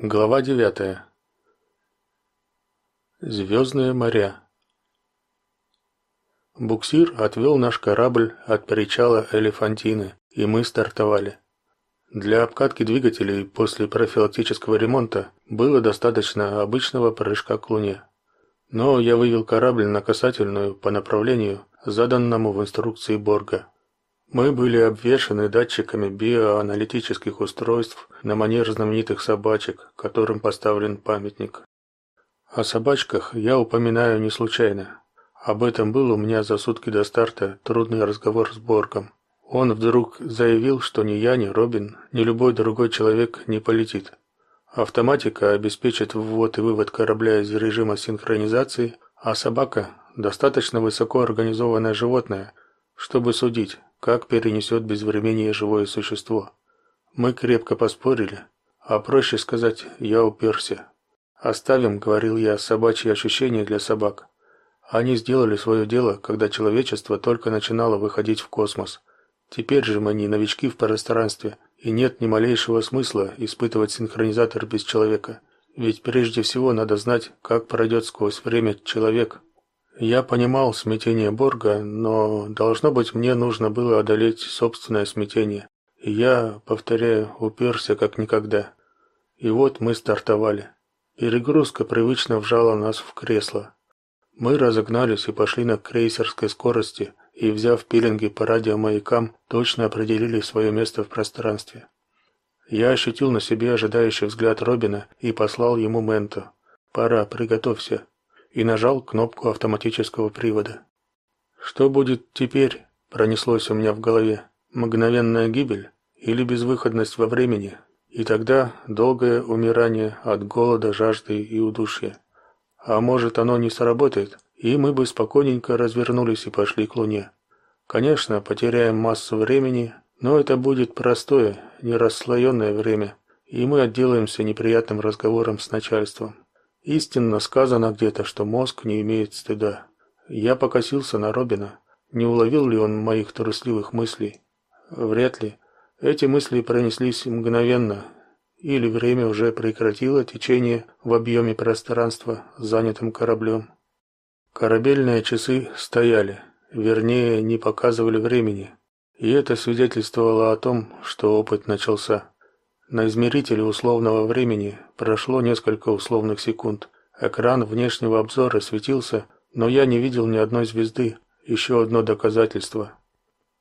Глава девятая. Звездные моря. Буксир отвел наш корабль от причала Элефантины, и мы стартовали. Для обкатки двигателей после профилактического ремонта было достаточно обычного прыжка к Луне. Но я вывел корабль на касательную по направлению, заданному в инструкции Борга. Мы были обвешаны датчиками биоаналитических устройств на манер знаменитых собачек, которым поставлен памятник. О собачках я упоминаю не случайно. Об этом был у меня за сутки до старта трудный разговор с Боргом. Он вдруг заявил, что ни я, ни Робин, ни любой другой человек не полетит. Автоматика обеспечит ввод и вывод корабля из режима синхронизации, а собака достаточно высоко организованное животное, чтобы судить, как перенесет безвременье живое существо. Мы крепко поспорили, а проще сказать, я уперся. Оставим, говорил я, собачьи ощущения для собак. Они сделали свое дело, когда человечество только начинало выходить в космос. Теперь же мы не новички в пространстве, и нет ни малейшего смысла испытывать синхронизатор без человека. Ведь прежде всего надо знать, как пройдет сквозь время человек, я понимал смятение Борга, но должно быть мне нужно было одолеть собственное смятение. И я, повторяю, уперся как никогда. И вот мы стартовали. Перегрузка привычно вжала нас в кресло. Мы разогнались и пошли на крейсерской скорости, и взяв пилинги по радиомаякам, точно определили свое место в пространстве. Я ощутил на себе ожидающий взгляд Робина и послал ему менту. Пора, приготовься и нажал кнопку автоматического привода. Что будет теперь? пронеслось у меня в голове. Мгновенная гибель или безвыходность во времени? И тогда долгое умирание от голода, жажды и удушья. А может, оно не сработает, и мы бы спокойненько развернулись и пошли к Луне. Конечно, потеряем массу времени, но это будет простое, не расслоенное время, и мы отделаемся неприятным разговором с начальством. Истинно сказано где-то, что мозг не имеет стыда. Я покосился на Робина. Не уловил ли он моих трусливых мыслей? Вряд ли. Эти мысли пронеслись мгновенно, или время уже прекратило течение в объеме пространства, занятым кораблем. Корабельные часы стояли, вернее, не показывали времени, и это свидетельствовало о том, что опыт начался. На измерителе условного времени прошло несколько условных секунд. Экран внешнего обзора светился, но я не видел ни одной звезды. Еще одно доказательство.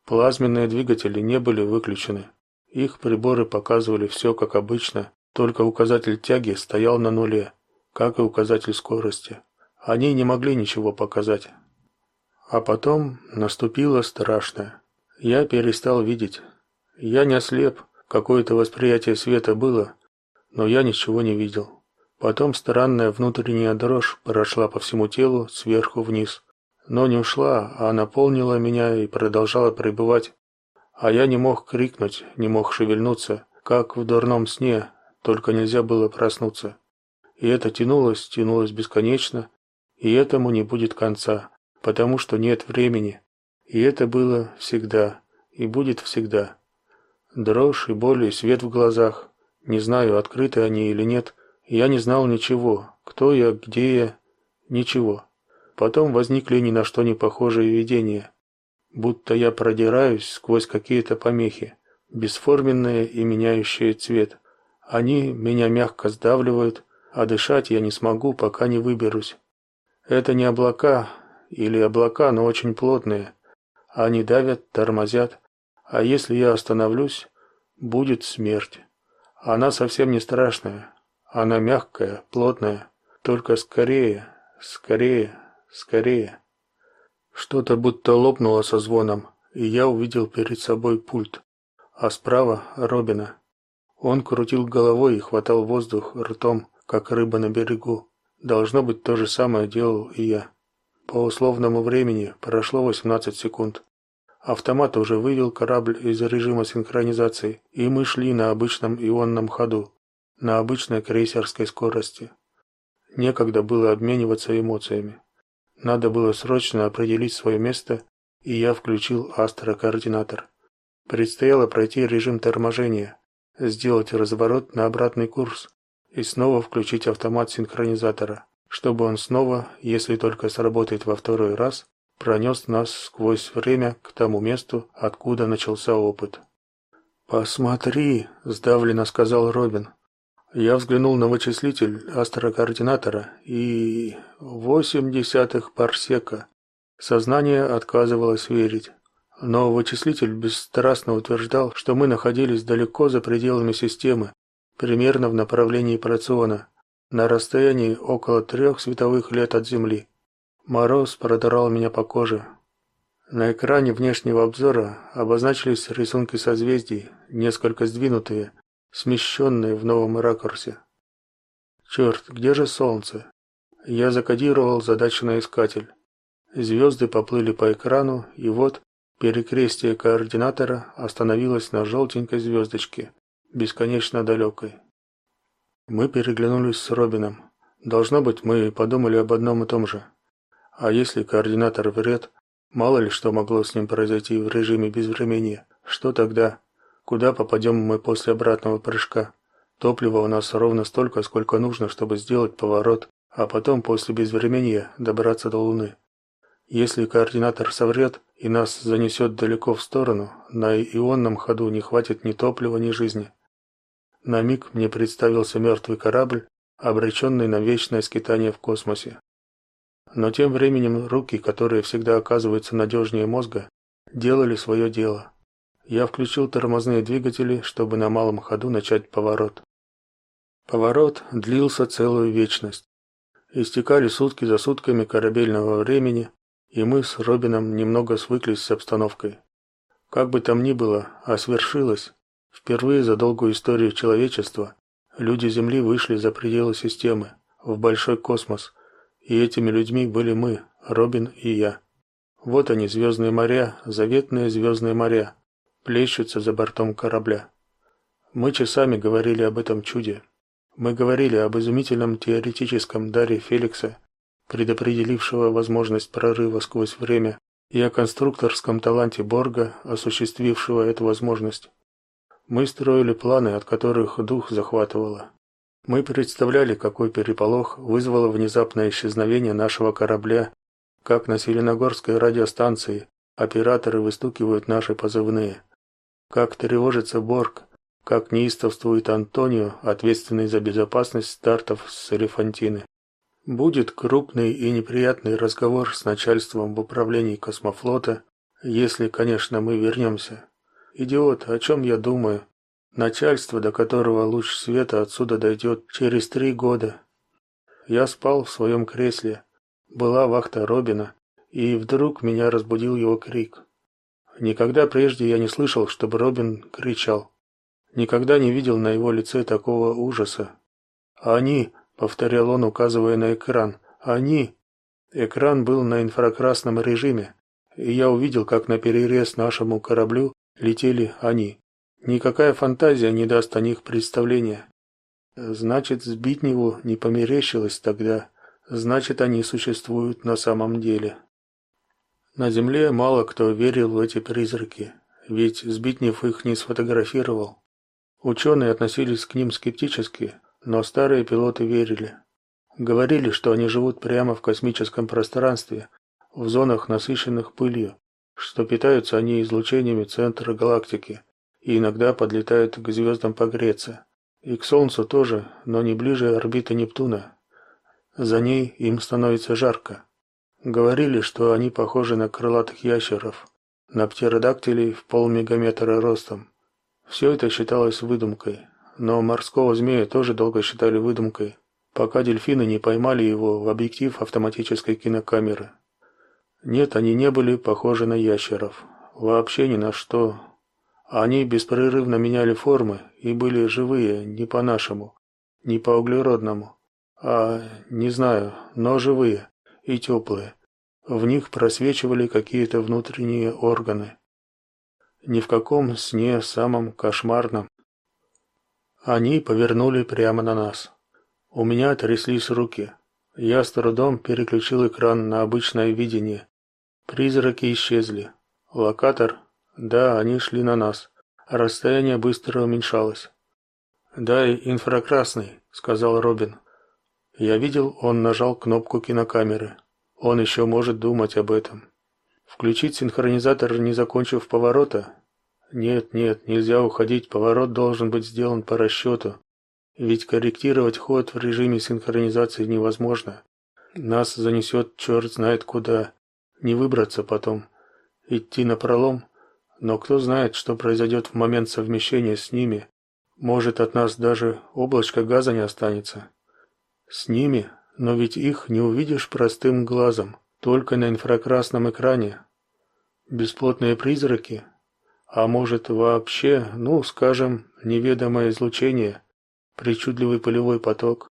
Плазменные двигатели не были выключены. Их приборы показывали все как обычно, только указатель тяги стоял на нуле, как и указатель скорости. Они не могли ничего показать. А потом наступило страшное. Я перестал видеть. Я не ослеп, Какое-то восприятие света было, но я ничего не видел. Потом странная внутренняя дрожь прошла по всему телу сверху вниз, но не ушла, а наполнила меня и продолжала пребывать. А я не мог крикнуть, не мог шевельнуться, как в дурном сне, только нельзя было проснуться. И это тянулось, тянулось бесконечно, и этому не будет конца, потому что нет времени. И это было всегда, и будет всегда. Дрожь и боль и свет в глазах. Не знаю, открыты они или нет. Я не знал ничего. Кто я, где я, ничего. Потом возникли ни на что не похожие видения, будто я продираюсь сквозь какие-то помехи, бесформенные и меняющие цвет. Они меня мягко сдавливают, а дышать я не смогу, пока не выберусь. Это не облака или облака, но очень плотные. Они давят, тормозят, а если я остановлюсь, будет смерть. Она совсем не страшная. Она мягкая, плотная, только скорее, скорее, скорее. Что-то будто лопнуло со звоном, и я увидел перед собой пульт, а справа Робина. Он крутил головой и хватал воздух ртом, как рыба на берегу. Должно быть, то же самое делал и я. По условному времени прошло 18 секунд. Автомат уже вывел корабль из режима синхронизации, и мы шли на обычном ионном ходу, на обычной крейсерской скорости. Некогда было обмениваться эмоциями. Надо было срочно определить свое место, и я включил астрокоординатор. Предстояло пройти режим торможения, сделать разворот на обратный курс и снова включить автомат синхронизатора, чтобы он снова, если только сработает во второй раз, пронес нас сквозь время к тому месту, откуда начался опыт. «Посмотри», – сдавленно сказал Робин. Я взглянул на вычислитель астрокоординатора и... восемь десятых парсека. Сознание отказывалось верить. Но вычислитель бесстрастно утверждал, что мы находились далеко за пределами системы, примерно в направлении Проциона, на расстоянии около трех световых лет от Земли. Мороз продрал меня по коже. На экране внешнего обзора обозначились рисунки созвездий, несколько сдвинутые, смещенные в новом ракурсе. Черт, где же солнце? Я закодировал задачу на искатель. Звезды поплыли по экрану, и вот перекрестие координатора остановилось на желтенькой звездочке, бесконечно далекой. Мы переглянулись с Робином. Должно быть, мы подумали об одном и том же. А если координатор вред, мало ли что могло с ним произойти в режиме безвременья, что тогда? Куда попадем мы после обратного прыжка? Топлива у нас ровно столько, сколько нужно, чтобы сделать поворот, а потом после безвременья добраться до Луны. Если координатор соврет и нас занесет далеко в сторону, на ионном ходу не хватит ни топлива, ни жизни. На миг мне представился мертвый корабль, обреченный на вечное скитание в космосе. Но тем временем руки, которые всегда оказываются надежнее мозга, делали свое дело. Я включил тормозные двигатели, чтобы на малом ходу начать поворот. Поворот длился целую вечность. Истекали сутки за сутками корабельного времени, и мы с Робином немного свыклись с обстановкой. Как бы там ни было, а свершилось. Впервые за долгую историю человечества люди Земли вышли за пределы системы, в большой космос, и этими людьми были мы, Робин и я. Вот они, звездные моря, заветные звездные моря, плещутся за бортом корабля. Мы часами говорили об этом чуде. Мы говорили об изумительном теоретическом даре Феликса, предопределившего возможность прорыва сквозь время, и о конструкторском таланте Борга, осуществившего эту возможность. Мы строили планы, от которых дух захватывало. Мы представляли, какой переполох вызвало внезапное исчезновение нашего корабля, как на Селеногорской радиостанции операторы выстукивают наши позывные. Как тревожится Борг, как неистовствует Антонио, ответственный за безопасность стартов с Элефантины. Будет крупный и неприятный разговор с начальством в управлении космофлота, если, конечно, мы вернемся. Идиот, о чем я думаю? Начальство, до которого луч света отсюда дойдет через три года. Я спал в своем кресле. Была вахта Робина, и вдруг меня разбудил его крик. Никогда прежде я не слышал, чтобы Робин кричал. Никогда не видел на его лице такого ужаса. Они, повторял он, указывая на экран. Они. Экран был на инфракрасном режиме, и я увидел, как на перерез нашему кораблю летели они. Никакая фантазия не даст о них представления. Значит, сбить него не померещилось тогда. Значит, они существуют на самом деле. На земле мало кто верил в эти призраки, ведь Збитнев их не сфотографировал. Ученые относились к ним скептически, но старые пилоты верили. Говорили, что они живут прямо в космическом пространстве, в зонах, насыщенных пылью, что питаются они излучениями центра галактики и иногда подлетают к звездам погреться. И к Солнцу тоже, но не ближе орбиты Нептуна. За ней им становится жарко. Говорили, что они похожи на крылатых ящеров, на птеродактилей в полмегаметра ростом. Все это считалось выдумкой, но морского змея тоже долго считали выдумкой, пока дельфины не поймали его в объектив автоматической кинокамеры. Нет, они не были похожи на ящеров, вообще ни на что. Они беспрерывно меняли формы и были живые, не по-нашему, не по-углеродному, а, не знаю, но живые и теплые. В них просвечивали какие-то внутренние органы. Ни в каком сне самом кошмарном. Они повернули прямо на нас. У меня тряслись руки. Я с трудом переключил экран на обычное видение. Призраки исчезли. Локатор, да, они шли на нас. Расстояние быстро уменьшалось. «Дай инфракрасный», — сказал Робин. Я видел, он нажал кнопку кинокамеры. Он еще может думать об этом. Включить синхронизатор, не закончив поворота? Нет, нет, нельзя уходить, поворот должен быть сделан по расчету. Ведь корректировать ход в режиме синхронизации невозможно. Нас занесет черт знает куда. Не выбраться потом. Идти на пролом. Но кто знает, что произойдет в момент совмещения с ними. Может, от нас даже облачко газа не останется. С ними, но ведь их не увидишь простым глазом, только на инфракрасном экране. Бесплотные призраки, а может вообще, ну, скажем, неведомое излучение, причудливый полевой поток.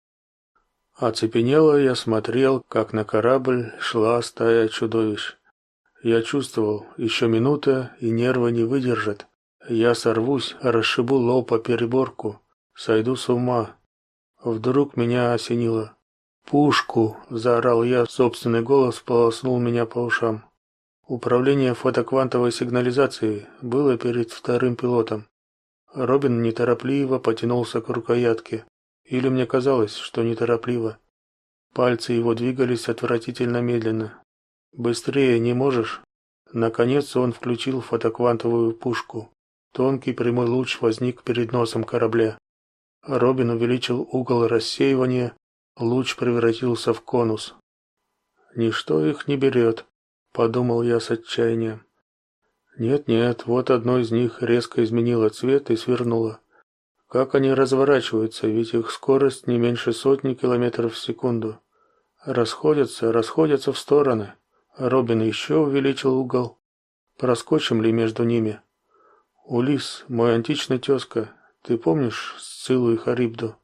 Оцепенело я смотрел, как на корабль шла стая чудовищ. Я чувствовал, еще минута, и нервы не выдержат. Я сорвусь, расшибу лоб по переборку, сойду с ума. Вдруг меня осенило. «Пушку!» – заорал я, собственный голос полоснул меня по ушам. Управление фотоквантовой сигнализацией было перед вторым пилотом. Робин неторопливо потянулся к рукоятке. Или мне казалось, что неторопливо. Пальцы его двигались отвратительно медленно. «Быстрее не можешь?» Наконец он включил фотоквантовую пушку. Тонкий прямой луч возник перед носом корабля. Робин увеличил угол рассеивания, луч превратился в конус. Ничто их не берет», — подумал я с отчаянием. Нет-нет, вот одно из них резко изменило цвет и свернуло. Как они разворачиваются, ведь их скорость не меньше сотни километров в секунду. Расходятся, расходятся в стороны. Робин еще увеличил угол. Проскочим ли между ними? Улис, мой античный тезка, ты помнишь Сциллу и Харибду?